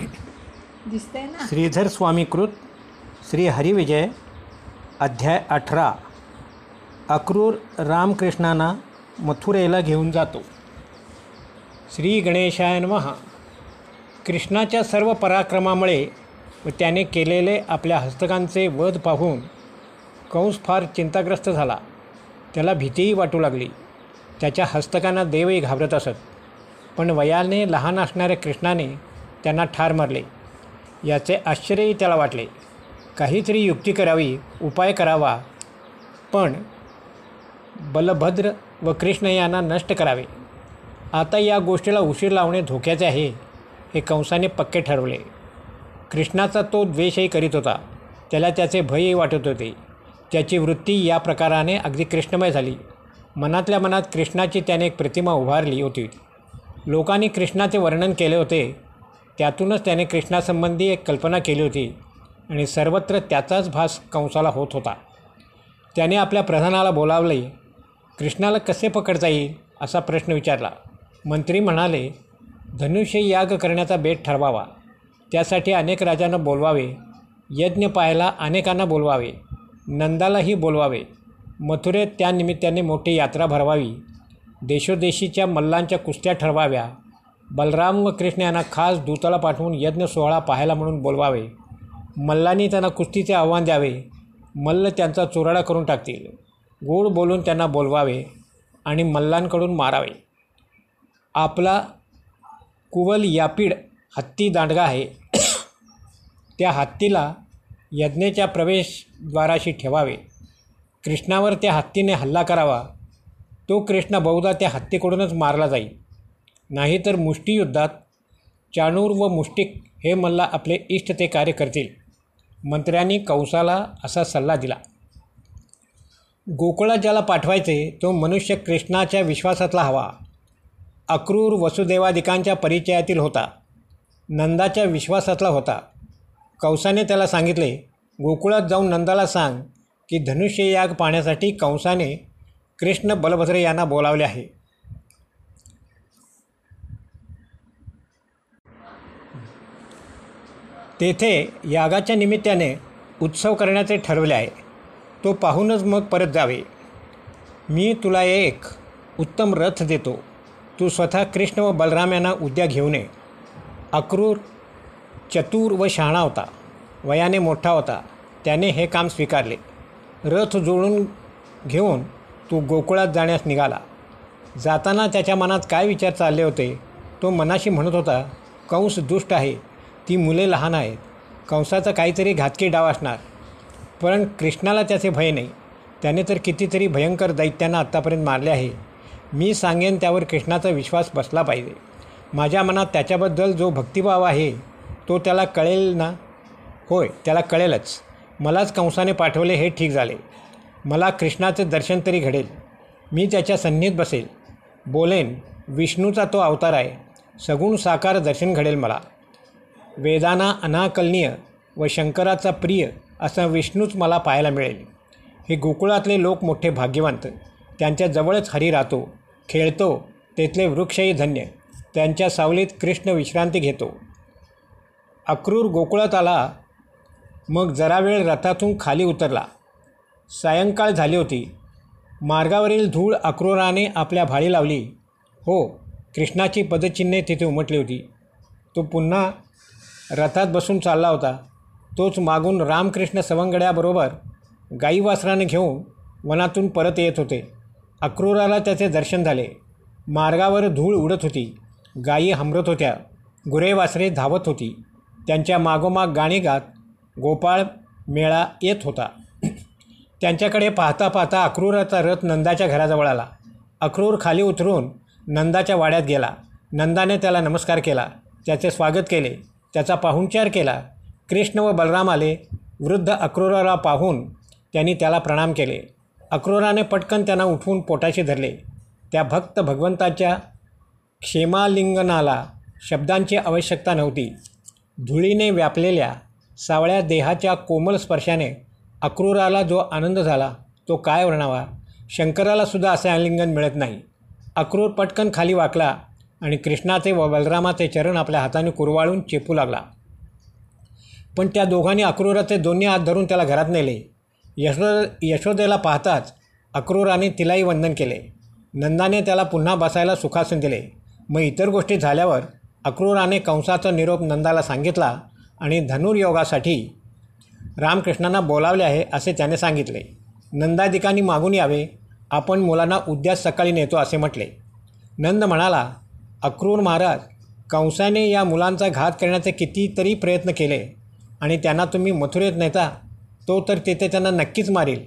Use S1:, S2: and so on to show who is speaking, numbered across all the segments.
S1: दिसतंय ना?
S2: श्रीधर स्वामीकृत श्री हरिविजय अध्याय अठरा. अक्रूर रामकृष्णांना मथुरेला घेऊन जातो. श्री गणेशाय महा कृष्णाच्या सर्व पराक्रमामुळे व त्याने केलेले आपल्या हस्तकांचे वध पाहून कंस फार चिंताग्रस्त झाला. त्याला भीतीही वाटू लागली. त्याच्या हस्तकांना देवही घाबरत असत. पण वयाने लहान असणाऱ्या कृष्णाने त्यांना ठार मारले. याचे आश्चर्यही त्याला वाटले. काहीतरी युक्ती करावी उपाय करावा पण बलभद्र व कृष्ण यांना नष्ट करावे. आता या गोष्टीला उशीर लावणे धोक्याचे आहे हे कंसाने पक्के ठरवले. कृष्णाचा तो द्वेषही करीत होता. त्याला त्याचे भयही वाटत होते. त्याची वृत्ती या प्रकाराने अगदी कृष्णमय झाली. मनातल्या मनात कृष्णाची त्याने एक प्रतिमा उभारली होती. लोकांनी कृष्णाचे वर्णन केले होते. त्यातूनच त्याने कृष्णासंबंधी एक कल्पना केली होती आणि सर्वत्र त्याचाच भास कंसाला होत होता. त्याने आपल्या प्रधानाला बोलावले कृष्णाला कसे पकडता येईल? असा प्रश्न विचारला. मंत्री म्हणाले धनुष्य याग करण्याचा बेट ठरवावा. त्यासाठी अनेक राजांना बोलवावे यज्ञ पाहायला अनेकांना बोलवावे नंदालाही बोलवावे. मथुरेत त्यानिमित्ताने मोठी यात्रा भरवावी. देशोदेशीच्या मल्लांच्या कुस्त्या ठरवाव्या. बलराम व कृष्ण यांना खास दूताला पाठवून यज्ञ सोहळा पाहायला म्हणून बोलवावे. मल्लांनी त्यांना कुस्तीचे आव्हान द्यावे. मल्ल त्यांचा चुराडा करून टाकतील. गोड बोलून त्यांना बोलवावे आणि मल्लांकडून मारावे. आपला कुवल यापीड हत्ती दांडगा आहे. त्या हत्तीला यज्ञेच्या प्रवेशद्वाराशी ठेवावे. कृष्णावर त्या हत्तीने हल्ला करावा. तो कृष्ण बहुधा त्या हत्तीकडूनच मारला जाईल नाहीतर मुष्टियुद्धात चाणूर व मुष्टिक हे मल्ला आपले इष्ट ते कार्य करतील. मंत्र्यांनी कंसाला असा सल्ला दिला. गोकुळात ज्याला पाठवायचे तो मनुष्य कृष्णाच्या विश्वासातला हवा. अक्रूर वसुदेवादिकांच्या परिचयातील होता. नंदाच्या विश्वासातला होता. कंसाने त्याला सांगितले गोकुळात जाऊन नंदाला सांग की धनुष्य याग पाहण्यासाठी कंसाने कृष्ण बलभद्र यांना बोलावले आहे. तेथे यागाच्या निमित्ताने उत्सव करण्याचे ठरवले आहे. तो पाहूनच मग परत जावे. मी तुला एक उत्तम रथ देतो. तू स्वतः कृष्ण व बलराम यांना उद्या घेऊन ये. अक्रूर चतुर व शहाणा होता. वयाने मोठा होता. त्याने हे काम स्वीकारले. रथ जोडून घेऊन तो गोकुळात जाण्यास निघाला. जाताना त्याच्या मनात काय विचार चालले होते तो मनाशी म्हणत होता कंस दुष्ट आहे. ती मुले लहान आहेत. कंसाचा काहीतरी घातकी डाव असणार. पण कृष्णाला त्याचे भय नाही. त्याने तर कितीतरी भयंकर दैत्यांना आत्तापर्यंत मारले आहे. मी सांगेन त्यावर कृष्णाचा विश्वास बसला पाहिजे. माझ्या मनात त्याच्याबद्दल जो भक्तिभाव आहे तो त्याला कळेल ना? होय त्याला कळेलच. मलाच कंसाने पाठवले हे ठीक झाले. मला कृष्णाचे दर्शन तरी घडेल. मी त्याच्या सन्नीत बसेल. बोलेन विष्णूचा तो अवतार आहे. सगुण साकार दर्शन घडेल मला. वेदाना अनाकलनीय व शंकराचा प्रिय असा विष्णूच मला पाहायला मिळेल. हे गोकुळातले लोक मोठे भाग्यवंत. त्यांच्याजवळच हरी राहतो. खेळतो. तेथले वृक्षही धन्य. त्यांच्या सावलीत कृष्ण विश्रांती घेतो. अक्रूर गोकुळात आला. मग जरा वेळ रथातून खाली उतरला. सायंकाळ झाली होती. मार्गावरील धूळ अक्रूराने आपल्या भाळी लावली. हो कृष्णाची पदचिन्हे तिथे उमटली होती. तो पुन्हा रथात बसून चालला होता. तोच मागून रामकृष्ण सवंगड्याबरोबर गाई वासराने घेऊन वनातून परत येत होते. अक्रूराला त्याचे दर्शन झाले. मार्गावर धूळ उडत होती. गायी हमरत होत्या. गुरे वासरे धावत होती. त्यांच्या मागोमाग गाणी गात गोपाळ मेळा येत होता. त्यांच्याकडे पाहता पाहता अक्रूराचा रथ नंदाच्या घराजवळ आला. अक्रूर खाली उतरून नंदाच्या वाड्यात गेला. नंदाने त्याला नमस्कार केला. त्याचे स्वागत केले. त्याचा पाहुणचार केला. कृष्ण व बलराम आले. वृद्ध अक्रोराला पाहून त्यांनी त्याला प्रणाम केले. अक्रोराने पटकन त्यांना उठवून पोटाशी धरले. त्या भक्त भगवंताच्या क्षेमालिंगनाला शब्दांची आवश्यकता नव्हती. धुळीने व्यापलेल्या सावळ्या देहाच्या कोमल स्पर्शाने अक्रूराला जो आनंद झाला तो काय वर्णावा? शंकरालासुद्धा असे आलिंगन मिळत नाही. अक्रूर पटकन खाली वाकला. आणि कृष्णाचे व बलरामाचे चरण आपल्या हाताने कुरवाळून चेपू लागला. पण त्या दोघांनी अक्रूराचे दोन्ही हात धरून त्याला घरात नेले. यशो यशोदेला पाहताच अक्रूराने तिलाही वंदन केले. नंदाने त्याला पुन्हा बसायला सुखासन दिले. मग इतर गोष्टी झाल्यावर अक्रूराने कंसाचा निरोप नंदाला सांगितला आणि धनुर्योगासाठी रामकृष्णांना बोलावले आहे असे त्याने सांगितले. नंदादिकांनी मागून यावे. आपण मुलांना उद्या सकाळी नेतो असे म्हटले. नंद म्हणाला अक्रूर महाराज कंसाने या मुलांचा घात करण्याचे कितीतरी प्रयत्न केले आणि त्यांना तुम्ही मथुरेत नेता तो तर तिथे त्यांना नक्कीच मारील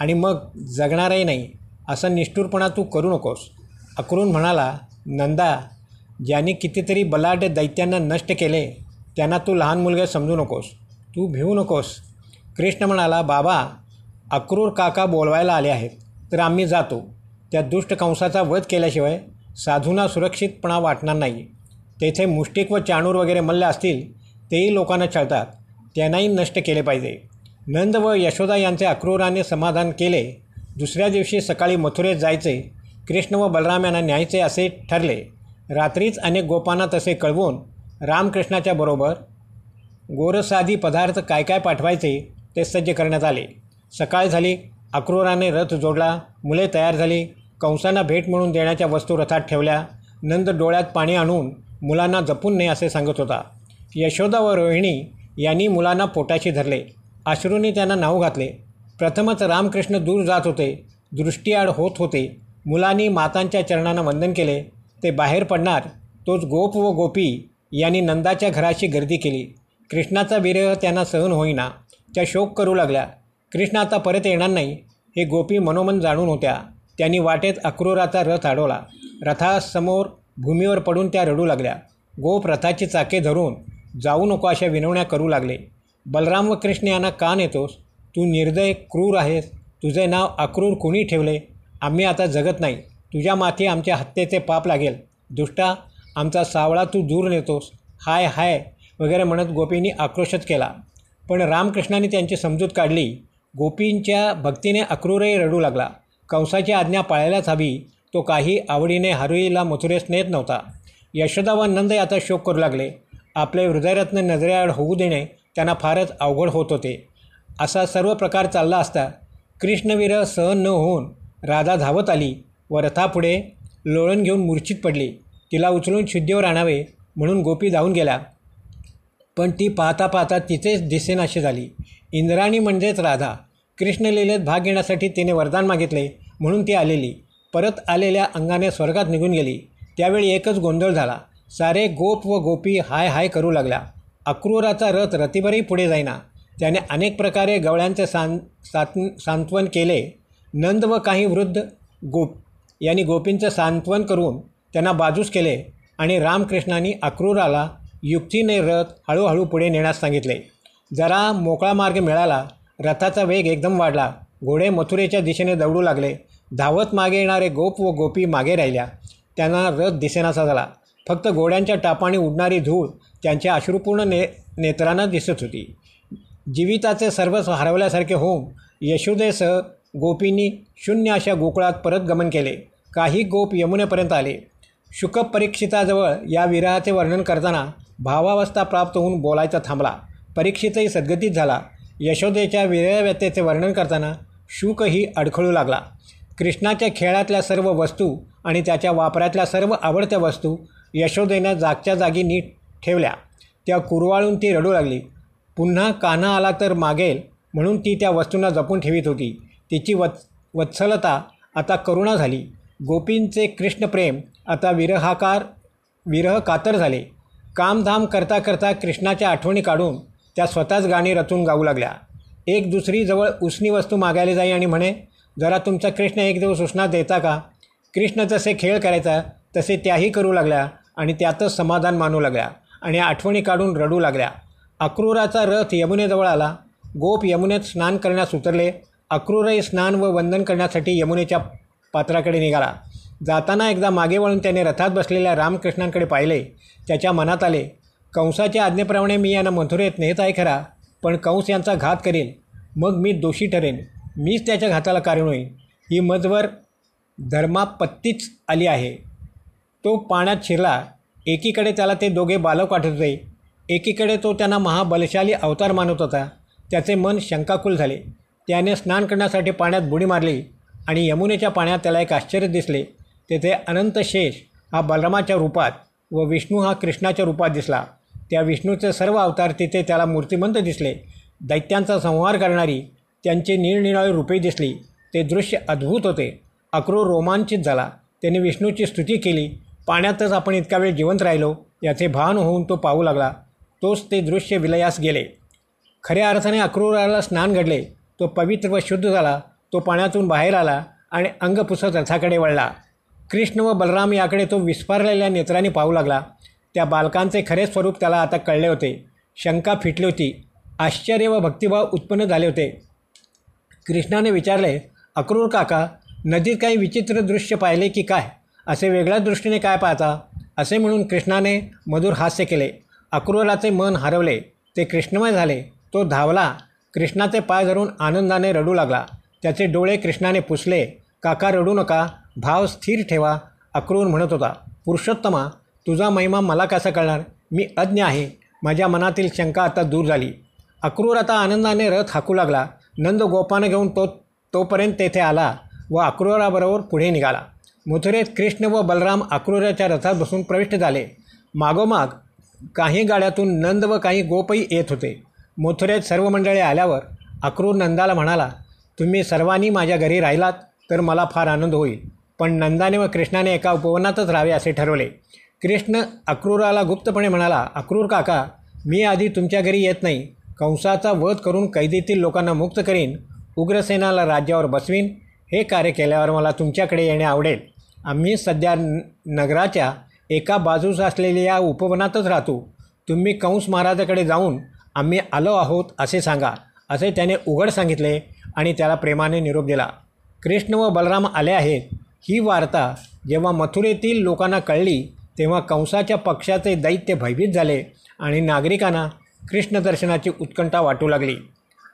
S2: आणि मग जगणारही नाही असा निष्ठुरपणा तू करू नकोस. अक्रूर म्हणाला नंदा ज्यांनी कितीतरी बलाढ्य दैत्यांना नष्ट केले त्यांना तू लहान मुलगा समजू नकोस. तू भिवू नकोस. कृष्ण म्हणाला बाबा अक्रूर काका बोलवायला आले आहेत तर आम्ही जातो. त्या दुष्ट कंसाचा वध केल्याशिवाय साधूंना सुरक्षितपणा वाटणार नाही. तेथे मुष्टिक व चाणूर वगैरे मल्ल असतील तेही लोकांना छळतात. त्यांनाही नष्ट केले पाहिजे. नंद व यशोदा यांचे अक्रूराने समाधान केले. दुसऱ्या दिवशी सकाळी मथुरेत जायचे. कृष्ण व बलराम यांना न्यायचे असे ठरले. रात्रीच अनेक गोपांना तसे कळवून रामकृष्णाच्या बरोबर गोरसादी पदार्थ काय काय पाठवायचे ते सज्ज करण्यात आले. सकाळ झाली. अक्रूराने रथ जोडला. मुले तयार झाली. कंसांना भेट म्हणून देण्याच्या वस्तू रथात ठेवल्या. नंद डोळ्यात पाणी आणून मुलांना जपून नये असे सांगत होता. यशोदा व रोहिणी यांनी मुलांना पोटाशी धरले. अश्रूंनी त्यांना नाव घातले. प्रथमच रामकृष्ण दूर जात होते. दृष्टीआड होत होते. मुलांनी मातांच्या चरणांना वंदन केले. ते बाहेर पडणार तोच गोप व गोपी यांनी नंदाच्या घराशी गर्दी केली. कृष्णाचा विरह त्यांना सहन होईना. त्या शोक करू लागल्या. कृष्ण आता परत येणार नाही हे गोपी मनोमन जाणून होत्या. त्यांनी वाटेत अक्रूराचा रथ अडवला रथासमोर भूमीवर पडून त्या रडू लागल्या. गोप रथाची चाके धरून जाऊ नको अशा विनवण्या करू लागले. बलराम व कृष्ण यांना का नेतोस तू निर्दय क्रूर आहेस. तुझे नाव अक्रूर कोणी ठेवले? आम्ही आता जगत नाही. तुझ्या माथी आमच्या हत्येचे पाप लागेल. दुष्टा आमचा सावळा तू दूर नेतोस. हाय हाय वगैरे म्हणत गोपींनी आक्रोशच केला. पण रामकृष्णाने त्यांची समजूत काढली. गोपींच्या भक्तीने अक्रूरही रडू लागला. कंसाची आज्ञा पाळायलाच हवी तो काही आवडीने हरुईला मथुरेस नेत नव्हता. यशोदा व नंद आता शोक करू लागले. आपले हृदयरत्न नजरेआड होऊ देणे त्यांना फारच अवघड होत होते. असा सर्व प्रकार चालला असता कृष्णवीर सहन न होऊन राधा धावत आली व रथापुढे लोळण घेऊन मूर्छित पडली. तिला उचलून शुद्धीवर आणावे म्हणून गोपी धावून गेला. पण ती पाहता पाहता तिचेच दिसेनाशी झाली. इंद्राणी म्हणजेच राधा. कृष्णलीलेत भाग घेण्यासाठी तिने वरदान मागितले. म्हणून ती आलेली. परत आलेल्या अंगाने स्वर्गात निघून गेली. त्यावेळी एकच गोंधळ झाला. सारे गोप व गोपी हाय हाय करू लागल्या. अक्रूराचा रथ रतीभरही पुढे जाईना. त्याने अनेक प्रकारे गवळ्यांचे सां सात सांत्वन केले. नंद व काही वृद्ध गोप यांनी गोपींचं सांत्वन करून त्यांना बाजूस केले आणि रामकृष्णांनी अक्रूराला युक्तीने रथ हळूहळू पुढे नेण्यास सांगितले. जरा मोकळा मार्ग मिळाला. रथाचा वेग एकदम वाढला. घोडे मथुरेच्या दिशेने दौडू लागले. धावत मागे येणारे गोप व गोपी मागे राहिल्या. त्यांना रथ दिसेनासा झाला. फक्त घोड्यांच्या टापाने उडणारी धूळ त्यांच्या अश्रुपूर्ण ने नेत्रांना दिसत होती. जीविताचे सर्वस्व हरवल्यासारखे होऊन यशोदेसह गोपींनी शून्य अशा गोकुळात परत गमन केले. काही गोप यमुनेपर्यंत आले. शुकपरीक्षिताजवळ या विराहाचे वर्णन करताना भावावस्था प्राप्त होऊन बोलायचा थांबला. परीक्षितही सद्गतीत झाला. यशोदेच्या विरहव्यतेचे वर्णन करताना शुकही अडखळू लागला. कृष्णाच्या खेळातल्या सर्व वस्तू आणि त्याच्या वापरातल्या सर्व आवडत्या वस्तू यशोदेनं जागच्या जागी नीट ठेवल्या. त्या कुरवाळून ती रडू लागली. पुन्हा कान्हा आला तर मागेल म्हणून ती त्या वस्तूंना जपून ठेवीत होती. तिची वत् वत्सलता आता करुणा झाली. गोपींचे कृष्णप्रेम आता विरहाकार विरह कातर झाले. कामधाम करता करता कृष्णाच्या आठवणी काढून त्या स्वतःच गाणी रचून गाऊ लागल्या. एक दुसरी जवळ उसनी वस्तू मागायला जाई आणि म्हणे जरा तुमचा कृष्ण एक दिवस सूचना देता का? कृष्ण जसे खेळ करायचा तसे त्याही करू लागल्या आणि त्यातच समाधान मानू लागल्या आणि आठवणी काढून रडू लागल्या. अक्रूराचा रथ यमुनेजवळ आला. गोप यमुनेत स्नान करण्यास उतरले. अक्रूरही स्नान व वंदन करण्यासाठी यमुनेच्या पात्राकडे निघाला. जाताना एकदा मागे वळून त्याने रथात बसलेल्या रामकृष्णांकडे पाहिले. त्याच्या मनात आले कंसाच्या आज्ञेप्रमाणे मी यांना मथुरेत नेत आहे खरा पण कंस यांचा घात करेन मग मी दोषी ठरेन. मीच त्याच्या घाताला कारण होईन. ही मजवर धर्मापत्तीच आली आहे. तो पाण्यात शिरला. एकीकडे त्याला ते दोघे बालक वाटत होते. एकीकडे तो त्यांना महाबलशाली अवतार मानत होता. त्याचे मन शंकाकुल झाले. त्याने स्नान करण्यासाठी पाण्यात बुडी मारली आणि यमुनेच्या पाण्यात त्याला एक आश्चर्य दिसले. तेथे अनंत शेष हा बलरामाच्या रूपात व विष्णू हा कृष्णाच्या रूपात दिसला. त्या विष्णूचे सर्व अवतार तिथे त्याला मूर्तिमंत दिसले. दैत्यांचा संहार करणारी त्यांचे निरनिराळी रूपे दिसली. ते दृश्य अद्भुत होते. अक्रूर रोमांचित झाला. त्याने विष्णूची स्तुती केली. पाण्यातच आपण इतका वेळ जिवंत राहिलो याचे भान होऊन तो पाहू लागला. तोच ते दृश्य विलयास गेले. खऱ्या अर्थाने अक्रूराला स्नान घडले. तो पवित्र व शुद्ध झाला. तो पाण्यातून बाहेर आला आणि अंग पुसत रथाकडे वळला. कृष्ण व बलराम याकडे तो विस्फारलेल्या नेत्राने पाहू लागला. त्या बालकांचे खरे स्वरूप त्याला आता कळले होते. शंका फिटली होती. आश्चर्य व भक्तिभाव उत्पन्न झाले होते. कृष्णाने विचारले अक्रूर काका नदीत काही विचित्र दृश्य पाहिले की काय? असे वेगळ्या दृष्टीने काय पाहता? असे म्हणून कृष्णाने मधुर हास्य केले. अक्रूराचे मन हरवले. ते कृष्णमय झाले. तो धावला. कृष्णाचे पाय धरून आनंदाने रडू लागला. त्याचे डोळे कृष्णाने पुसले. काका रडू नका. भाव स्थिर ठेवा अक्रूर म्हणत होता. पुरुषोत्तमा तुझा महिमा मला कसा कळणार? मी अज्ञ आहे. माझ्या मनातील शंका आता दूर झाली. अक्रूर आता आनंदाने रथ हाकू लागला. नंद गोपानं घेऊन तो तोपर्यंत तेथे आला व अक्रूराबरोबर पुढे निघाला. मथुरेत कृष्ण व बलराम अक्रूराच्या रथात बसून प्रविष्ट झाले. मागोमाग काही गाड्यातून नंद व काही गोपही येत होते. मथुरेत सर्व मंडळी आल्यावर अक्रूर नंदाला म्हणाला तुम्ही सर्वांनी माझ्या घरी राहिलात तर मला फार आनंद होईल. पण नंदाने व कृष्णाने एका उपवनातच राहावे असे ठरवले. कृष्ण अक्रूराला गुप्तपणे म्हणाला अक्रूर काका मी आधी तुमच्या घरी येत नाही. कंसाचा वध करून कैदीतील लोकांना मुक्त करीन उग्रसेनाला राज्यावर बसवीन हे कार्य केल्यावर मला तुमच्याकडे येणे आवडेल. आम्ही सध्या न नगराच्या एका बाजूस असलेल्या या उपवनातच राहतो. तुम्ही कंस महाराजाकडे जाऊन आम्ही आलो आहोत असे सांगा असे त्याने उघड सांगितले आणि त्याला प्रेमाने निरोप दिला. कृष्ण व बलराम आले आहेत. ही वार्ता जेव्हा मथुरेतील लोकांना कळली तेव्हा कंसाच्या पक्षाचे दैत्य भयभीत झाले आणि नागरिकांना कृष्णदर्शनाची उत्कंठा वाटू लागली.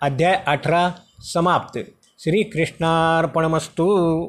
S2: अध्याय अठरा समाप्त. श्रीकृष्णार्पणमस्तू.